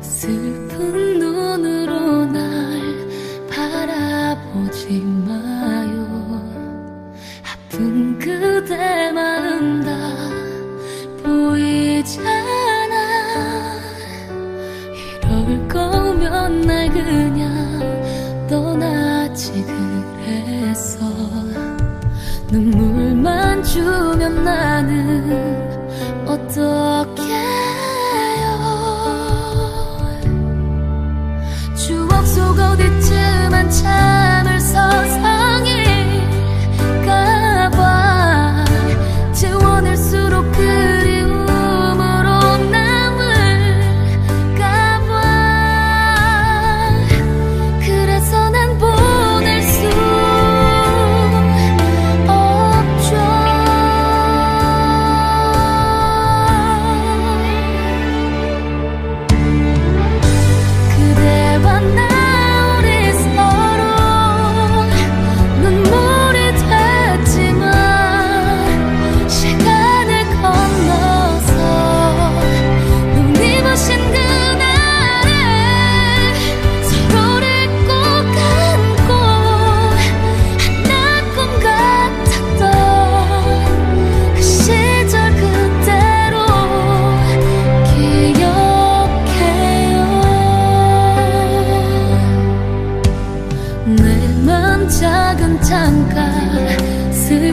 슬픈 눈으로 날 바라보지 마요. 아픈 그대 마음 다 보이잖아. 이럴 거면 날 그냥 떠나지 그랬어 눈물만 주 어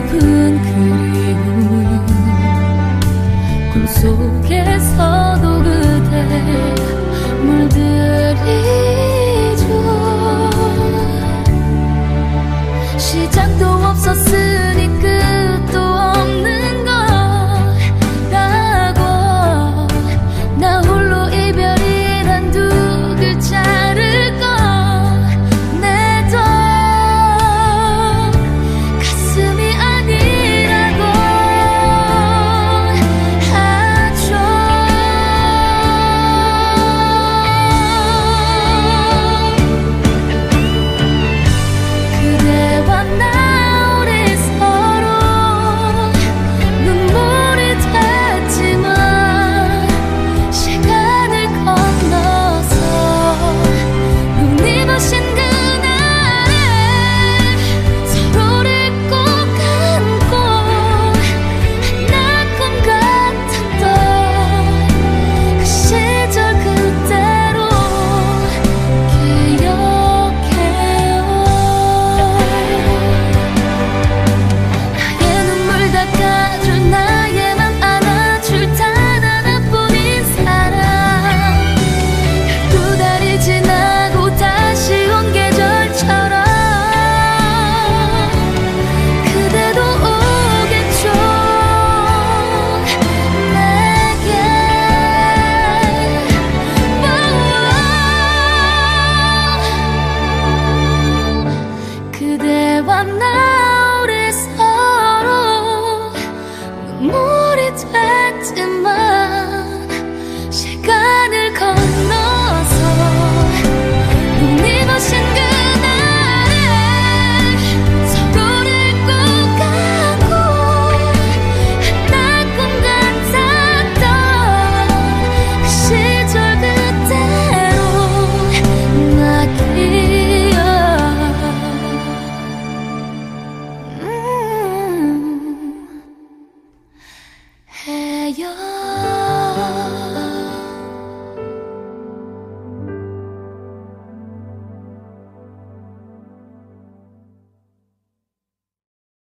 슬픈